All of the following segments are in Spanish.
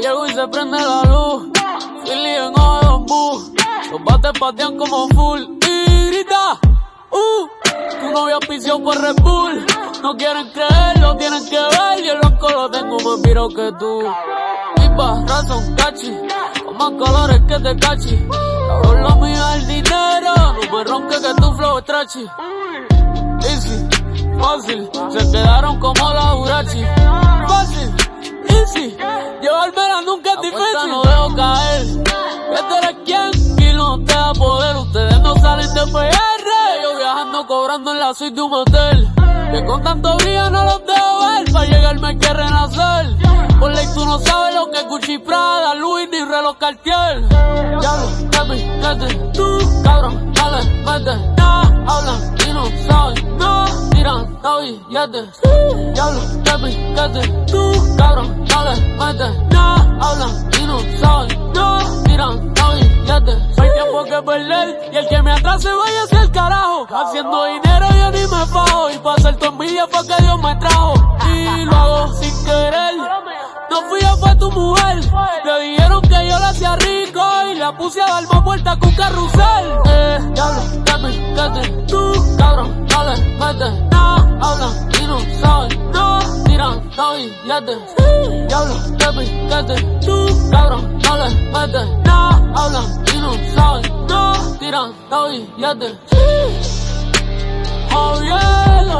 Llego y se prende la luz. Philly en bambú. Los bates patean como full. Y grita, uh. Tu novia auspició por Red Bull. No quieren creerlo, tienen que ver. Yo loco lo tengo más miro que tú. Pipa, razón, cachi. Con más colores que te cachi. Cabrón, mío es el dinero. No me ronque que tu flow es trachi. Easy, fácil. Se quedaron como la Urachi. Llevármela nunca es difícil. no dejo caer. Que tú eres quien y no te da poder. Ustedes no salen de PR. Yo viajando cobrando en la suite de un hotel. Que con tanto brillo no los dejo ver. Para llegar me quieren renacer. Por ley tú no sabes lo que es Gucci Prada, Louis ni reloj Cartier. Diablo, papi, vete, tú, cabrón, dale, vete. No, hablan y no saben, no, tiran, no billetes. Diablo, papi, vete, tú, cabrón, vete. No, hablan y no saben, no, hay tiempo que perder y el que me atrase vaya hacia el carajo. Haciendo dinero yo ni me fajo y para hacer tu envidia fue que Dios me trajo. Y lo hago sin querer. No fui yo, fue tu mujer. Le dijeron que yo la hacía rico y la puse a dar más vueltas con carrusel. Tiran, no billetes. Diablo, papi, quédate tú, cabrón, dale, mete. No, hablan y no saben, no, tiran, no billetes. Javier, los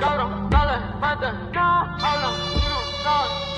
Gorą, ale będę na, ale nie ruszałem.